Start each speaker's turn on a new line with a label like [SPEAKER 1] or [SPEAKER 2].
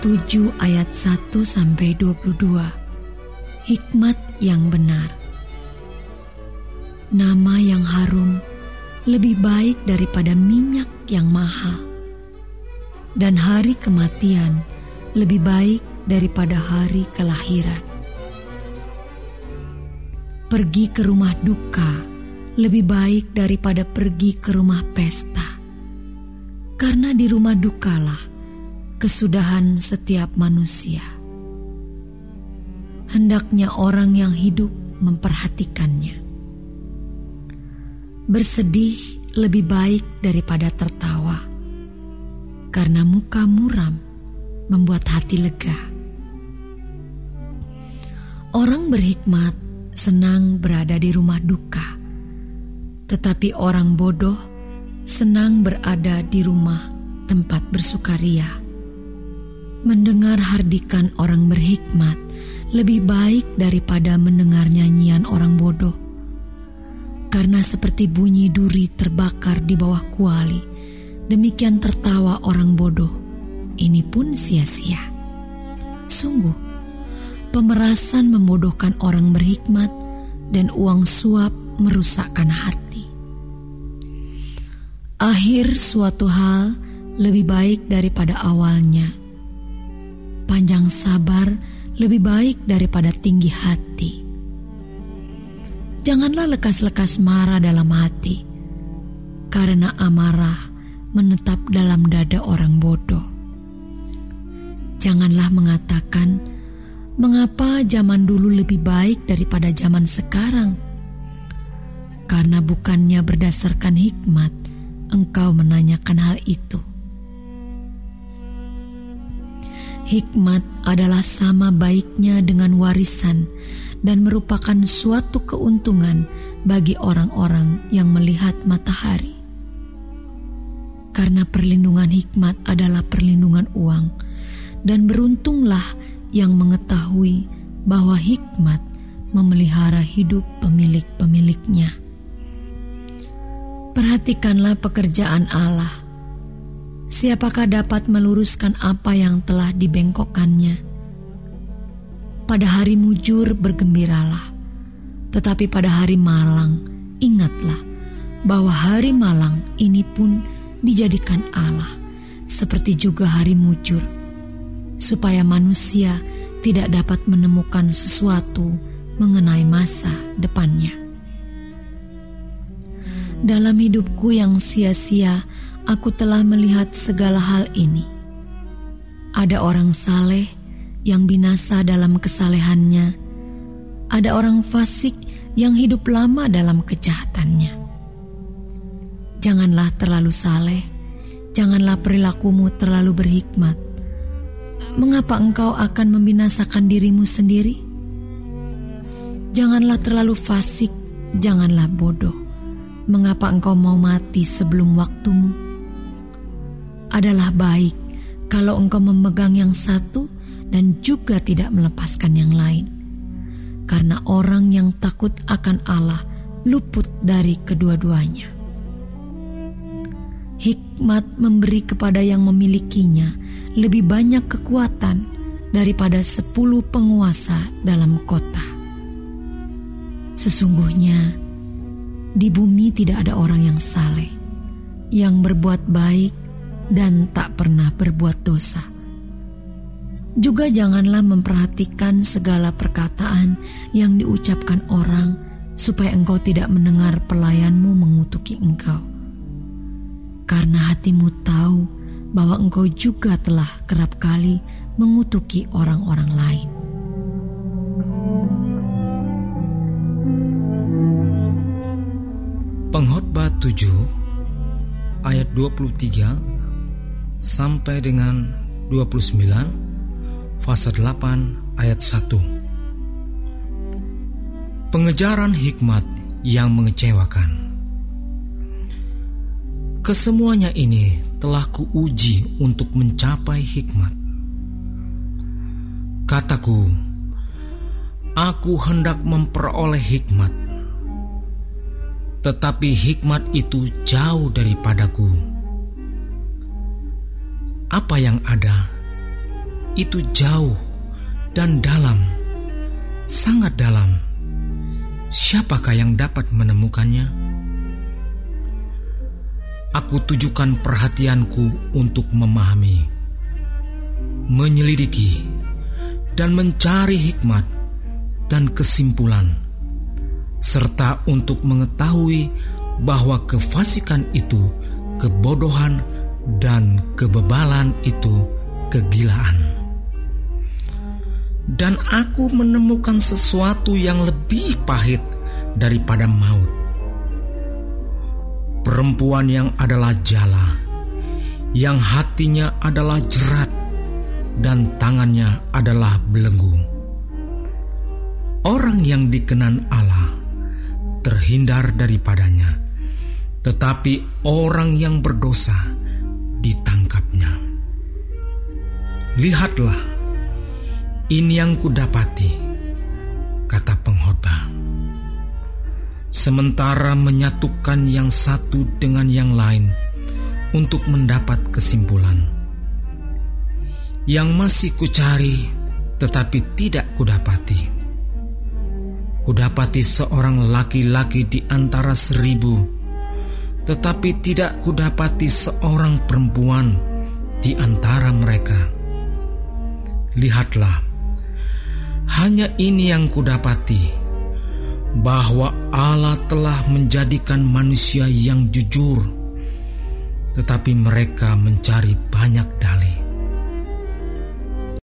[SPEAKER 1] 7 ayat 1 sampai 22. Hikmat yang benar. Nama yang harum lebih baik daripada minyak yang mahal. Dan hari kematian lebih baik daripada hari kelahiran. Pergi ke rumah duka lebih baik daripada pergi ke rumah pesta. Karena di rumah dukalah kesudahan setiap manusia. Hendaknya orang yang hidup memperhatikannya. Bersedih lebih baik daripada tertawa, karena muka muram membuat hati lega. Orang berhikmat senang berada di rumah duka, tetapi orang bodoh senang berada di rumah tempat bersukaria. Mendengar hardikan orang berhikmat lebih baik daripada mendengar nyanyian orang bodoh. Karena seperti bunyi duri terbakar di bawah kuali, demikian tertawa orang bodoh. Ini pun sia-sia. Sungguh, pemerasan membodohkan orang berhikmat dan uang suap merusakkan hati. Akhir suatu hal lebih baik daripada awalnya panjang sabar lebih baik daripada tinggi hati. Janganlah lekas-lekas marah dalam hati, karena amarah menetap dalam dada orang bodoh. Janganlah mengatakan, "Mengapa zaman dulu lebih baik daripada zaman sekarang?" Karena bukannya berdasarkan hikmat, engkau menanyakan hal itu. Hikmat adalah sama baiknya dengan warisan dan merupakan suatu keuntungan bagi orang-orang yang melihat matahari. Karena perlindungan hikmat adalah perlindungan uang, dan beruntunglah yang mengetahui bahwa hikmat memelihara hidup pemilik-pemiliknya. Perhatikanlah pekerjaan Allah Siapakah dapat meluruskan apa yang telah dibengkokkannya? Pada hari mujur bergembiralah, tetapi pada hari malang ingatlah bahwa hari malang ini pun dijadikan Allah, seperti juga hari mujur, supaya manusia tidak dapat menemukan sesuatu mengenai masa depannya. Dalam hidupku yang sia-sia, aku telah melihat segala hal ini. Ada orang saleh yang binasa dalam kesalehannya. Ada orang fasik yang hidup lama dalam kejahatannya. Janganlah terlalu saleh, janganlah perilakumu terlalu berhikmat. Mengapa engkau akan membinasakan dirimu sendiri? Janganlah terlalu fasik, janganlah bodoh. Mengapa engkau mau mati sebelum waktumu? Adalah baik kalau engkau memegang yang satu dan juga tidak melepaskan yang lain. Karena orang yang takut akan Allah luput dari kedua-duanya. Hikmat memberi kepada yang memilikinya lebih banyak kekuatan daripada sepuluh penguasa dalam kota. Sesungguhnya, di bumi tidak ada orang yang saleh, yang berbuat baik dan tak pernah berbuat dosa. Juga janganlah memperhatikan segala perkataan yang diucapkan orang, supaya engkau tidak mendengar pelayanmu mengutuki engkau. Karena hatimu tahu bahwa engkau juga telah kerap kali mengutuki orang-orang lain.
[SPEAKER 2] Pengkhotbah 7 ayat 23 sampai dengan 29 fase 8 ayat 1 Pengejaran hikmat yang mengecewakan. Kesemuanya ini telah kuuji untuk mencapai hikmat. Kataku Aku hendak memperoleh hikmat. Tetapi hikmat itu jauh daripadaku apa yang ada, itu jauh dan dalam, sangat dalam. Siapakah yang dapat menemukannya? Aku tujukan perhatianku untuk memahami, menyelidiki, dan mencari hikmat dan kesimpulan, serta untuk mengetahui bahwa kefasikan itu kebodohan dan kebebalan itu kegilaan dan aku menemukan sesuatu yang lebih pahit daripada maut. Perempuan yang adalah jala, yang hatinya adalah jerat, dan tangannya adalah belenggu. Orang yang dikenan Allah terhindar daripadanya, tetapi orang yang berdosa Lihatlah, ini yang kudapati, kata pengkhotbah. Sementara menyatukan yang satu dengan yang lain untuk mendapat kesimpulan. Yang masih kucari tetapi tidak kudapati. Kudapati seorang laki-laki di antara seribu, tetapi tidak kudapati seorang perempuan di antara mereka. Lihatlah, hanya ini yang kudapati, bahwa Allah telah menjadikan manusia yang jujur, tetapi mereka mencari banyak dalih.